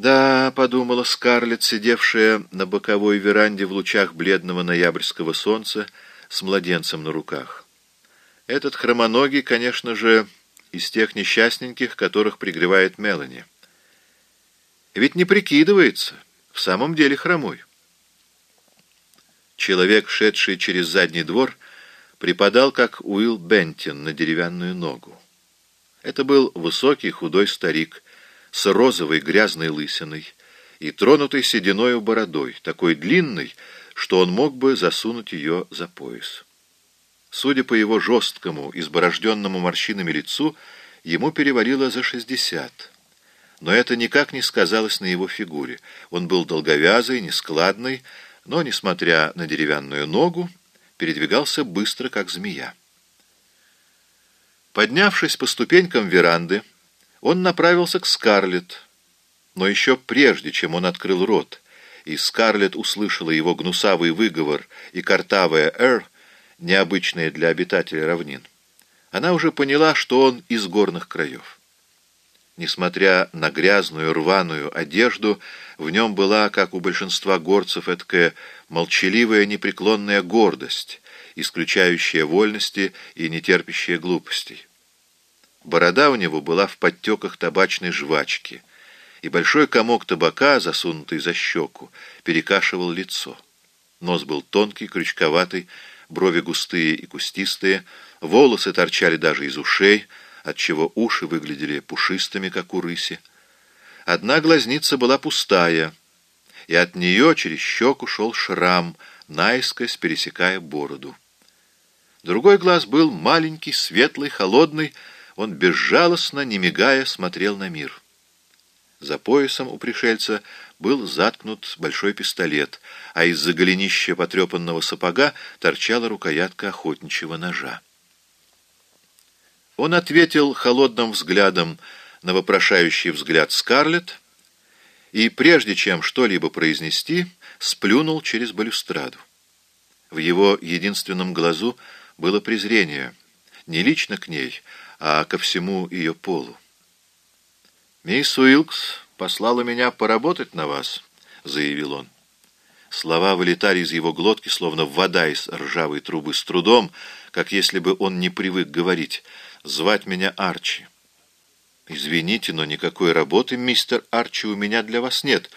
«Да», — подумала Скарлетт, сидевшая на боковой веранде в лучах бледного ноябрьского солнца с младенцем на руках. «Этот хромоногий, конечно же, из тех несчастненьких, которых пригревает Мелани. Ведь не прикидывается, в самом деле хромой». Человек, шедший через задний двор, припадал, как Уилл Бентин, на деревянную ногу. Это был высокий худой старик с розовой грязной лысиной и тронутой сединою бородой, такой длинной, что он мог бы засунуть ее за пояс. Судя по его жесткому, изборожденному морщинами лицу, ему перевалило за шестьдесят. Но это никак не сказалось на его фигуре. Он был долговязый, нескладный, но, несмотря на деревянную ногу, передвигался быстро, как змея. Поднявшись по ступенькам веранды, он направился к Скарлетт, но еще прежде, чем он открыл рот, и Скарлетт услышала его гнусавый выговор и картавая «р», необычное для обитателей равнин, она уже поняла, что он из горных краев. Несмотря на грязную рваную одежду, в нем была, как у большинства горцев, эткая молчаливая непреклонная гордость, исключающая вольности и нетерпящая глупостей. Борода у него была в подтеках табачной жвачки, и большой комок табака, засунутый за щеку, перекашивал лицо. Нос был тонкий, крючковатый, брови густые и кустистые, волосы торчали даже из ушей, отчего уши выглядели пушистыми, как у рыси. Одна глазница была пустая, и от нее через щеку шел шрам, наискось пересекая бороду. Другой глаз был маленький, светлый, холодный, он безжалостно, не мигая, смотрел на мир. За поясом у пришельца был заткнут большой пистолет, а из-за голенища потрепанного сапога торчала рукоятка охотничьего ножа. Он ответил холодным взглядом на вопрошающий взгляд Скарлетт и, прежде чем что-либо произнести, сплюнул через балюстраду. В его единственном глазу было презрение, не лично к ней, а ко всему ее полу. «Мисс Уилкс послала меня поработать на вас», — заявил он. Слова вылетали из его глотки, словно вода из ржавой трубы, с трудом, как если бы он не привык говорить — звать меня Арчи. Извините, но никакой работы, мистер Арчи, у меня для вас нет.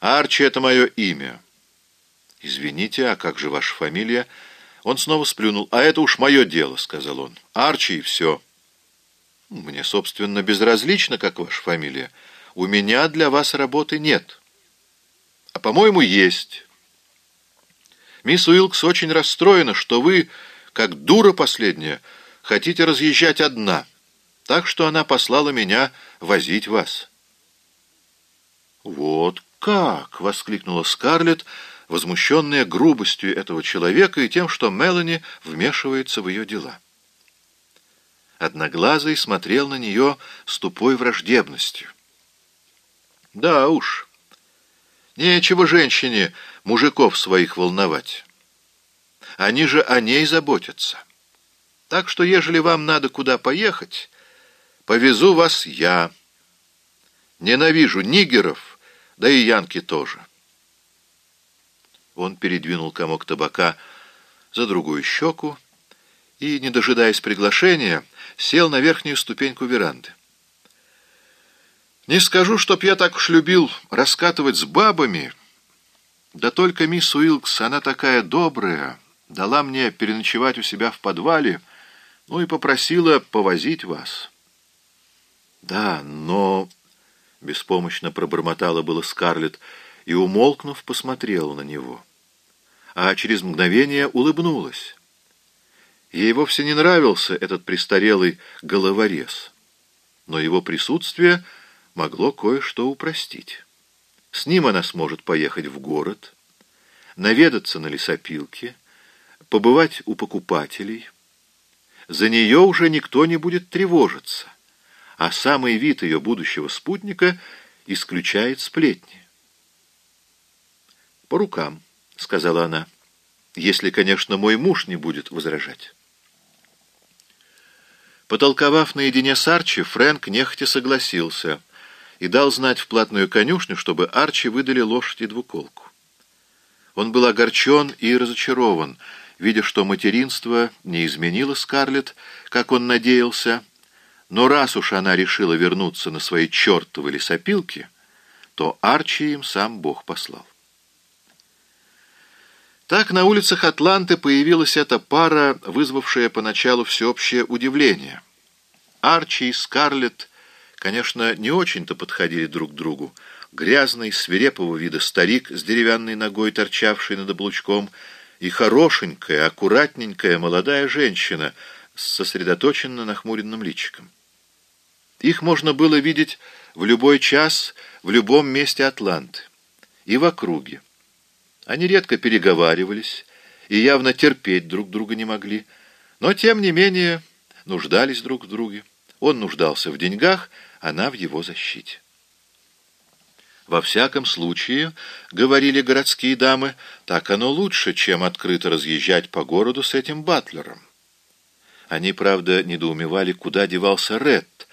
Арчи — это мое имя. Извините, а как же ваша фамилия? Он снова сплюнул. А это уж мое дело, сказал он. Арчи и все. Мне, собственно, безразлично, как ваша фамилия. У меня для вас работы нет. А, по-моему, есть. Мисс Уилкс очень расстроена, что вы, как дура последняя, хотите разъезжать одна, так что она послала меня возить вас». «Вот как!» — воскликнула Скарлетт, возмущенная грубостью этого человека и тем, что Мелани вмешивается в ее дела. Одноглазый смотрел на нее с тупой враждебностью. «Да уж, нечего женщине мужиков своих волновать. Они же о ней заботятся». Так что, ежели вам надо куда поехать, повезу вас я. Ненавижу нигеров, да и янки тоже. Он передвинул комок табака за другую щеку и, не дожидаясь приглашения, сел на верхнюю ступеньку веранды. Не скажу, чтоб я так уж любил раскатывать с бабами, да только мисс Уилкс, она такая добрая, дала мне переночевать у себя в подвале, ну и попросила повозить вас. Да, но... Беспомощно пробормотала было Скарлетт и, умолкнув, посмотрела на него. А через мгновение улыбнулась. Ей вовсе не нравился этот престарелый головорез, но его присутствие могло кое-что упростить. С ним она сможет поехать в город, наведаться на лесопилке, побывать у покупателей — за нее уже никто не будет тревожиться, а самый вид ее будущего спутника исключает сплетни. «По рукам», — сказала она, — «если, конечно, мой муж не будет возражать». Потолковав наедине с Арчи, Фрэнк нехотя согласился, и дал знать в платную конюшню, чтобы Арчи выдали лошадь и двуколку. Он был огорчен и разочарован, видя, что материнство не изменило Скарлетт, как он надеялся, но раз уж она решила вернуться на свои чертовы лесопилки, то Арчи им сам Бог послал. Так на улицах Атланты появилась эта пара, вызвавшая поначалу всеобщее удивление. Арчи и Скарлетт, конечно, не очень-то подходили друг к другу. Грязный, свирепого вида старик с деревянной ногой, торчавший над облучком, и хорошенькая, аккуратненькая молодая женщина с сосредоточенно нахмуренным личиком. Их можно было видеть в любой час, в любом месте Атланты и в округе. Они редко переговаривались и явно терпеть друг друга не могли, но, тем не менее, нуждались друг в друге. Он нуждался в деньгах, она в его защите. Во всяком случае, говорили городские дамы, так оно лучше, чем открыто разъезжать по городу с этим батлером. Они, правда, недоумевали, куда девался Ред,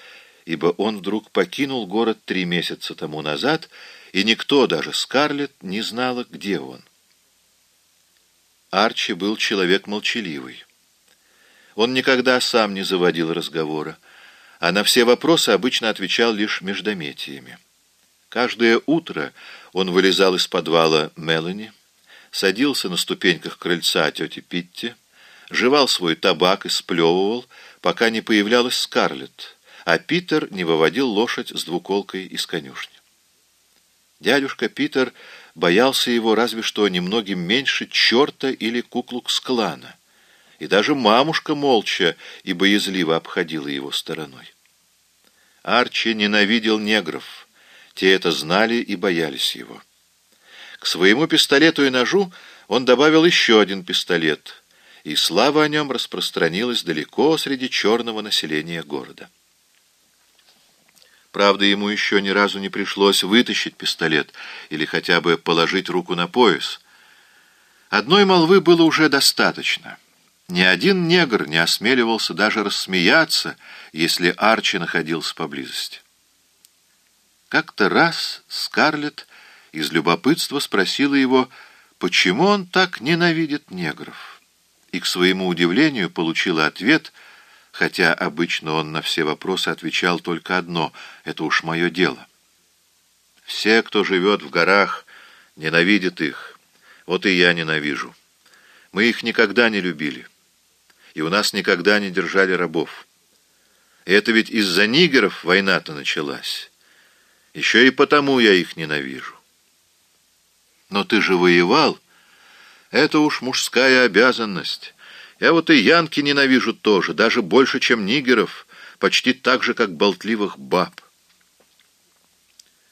ибо он вдруг покинул город три месяца тому назад, и никто, даже Скарлетт, не знала, где он. Арчи был человек молчаливый. Он никогда сам не заводил разговора, а на все вопросы обычно отвечал лишь междометиями. Каждое утро он вылезал из подвала Мелани, садился на ступеньках крыльца тети Питти, жевал свой табак и сплевывал, пока не появлялась Скарлетт, а Питер не выводил лошадь с двуколкой из конюшни. Дядюшка Питер боялся его разве что немногим меньше черта или куклукс-клана, и даже мамушка молча и боязливо обходила его стороной. Арчи ненавидел негров, те это знали и боялись его. К своему пистолету и ножу он добавил еще один пистолет, и слава о нем распространилась далеко среди черного населения города. Правда, ему еще ни разу не пришлось вытащить пистолет или хотя бы положить руку на пояс. Одной молвы было уже достаточно. Ни один негр не осмеливался даже рассмеяться, если Арчи находился поблизости. Как-то раз Скарлетт из любопытства спросила его, почему он так ненавидит негров, и, к своему удивлению, получила ответ — хотя обычно он на все вопросы отвечал только одно — это уж мое дело. Все, кто живет в горах, ненавидят их. Вот и я ненавижу. Мы их никогда не любили. И у нас никогда не держали рабов. И это ведь из-за нигеров война-то началась. Еще и потому я их ненавижу. Но ты же воевал. Это уж мужская обязанность. Я вот и янки ненавижу тоже, даже больше, чем нигеров, почти так же, как болтливых баб.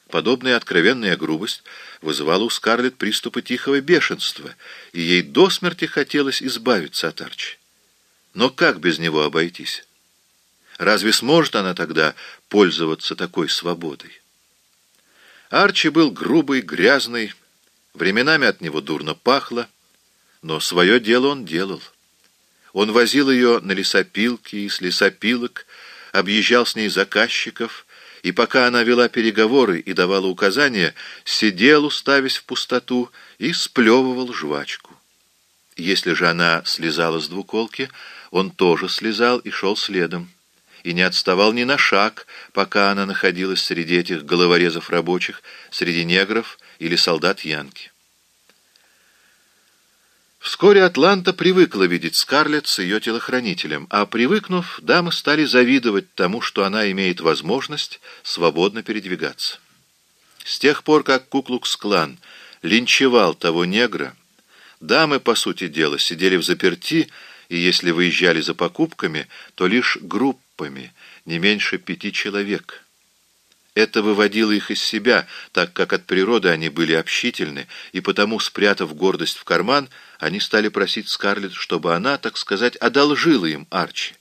Подобная откровенная грубость вызывала у Скарлетт приступы тихого бешенства, и ей до смерти хотелось избавиться от Арчи. Но как без него обойтись? Разве сможет она тогда пользоваться такой свободой? Арчи был грубый, грязный, временами от него дурно пахло, но свое дело он делал. Он возил ее на лесопилки и с лесопилок, объезжал с ней заказчиков, и пока она вела переговоры и давала указания, сидел, уставясь в пустоту, и сплевывал жвачку. Если же она слезала с двуколки, он тоже слезал и шел следом, и не отставал ни на шаг, пока она находилась среди этих головорезов рабочих, среди негров или солдат Янки. Вскоре Атланта привыкла видеть Скарлетт с ее телохранителем, а привыкнув, дамы стали завидовать тому, что она имеет возможность свободно передвигаться. С тех пор, как Куклукс-клан линчевал того негра, дамы, по сути дела, сидели в заперти, и если выезжали за покупками, то лишь группами, не меньше пяти человек — это выводило их из себя, так как от природы они были общительны, и потому, спрятав гордость в карман, они стали просить Скарлетт, чтобы она, так сказать, одолжила им Арчи.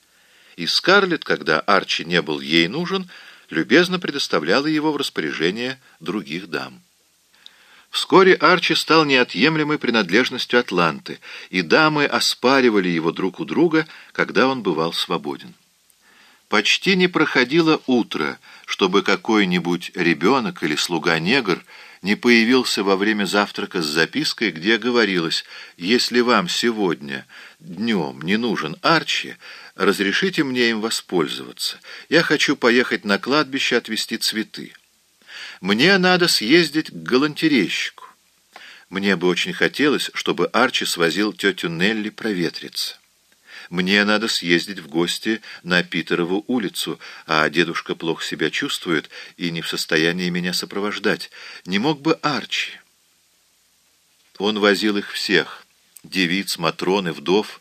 И Скарлетт, когда Арчи не был ей нужен, любезно предоставляла его в распоряжение других дам. Вскоре Арчи стал неотъемлемой принадлежностью Атланты, и дамы оспаривали его друг у друга, когда он бывал свободен. Почти не проходило утро, чтобы какой-нибудь ребенок или слуга-негр не появился во время завтрака с запиской, где говорилось «Если вам сегодня днем не нужен Арчи, разрешите мне им воспользоваться. Я хочу поехать на кладбище отвезти цветы. Мне надо съездить к галантерейщику. Мне бы очень хотелось, чтобы Арчи свозил тетю Нелли проветриться. Мне надо съездить в гости на Питерову улицу, а дедушка плохо себя чувствует и не в состоянии меня сопровождать. Не мог бы Арчи? Он возил их всех, девиц, матроны, вдов,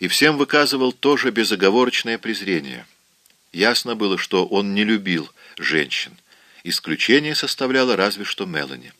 и всем выказывал тоже безоговорочное презрение. Ясно было, что он не любил женщин. Исключение составляла разве что Мелани.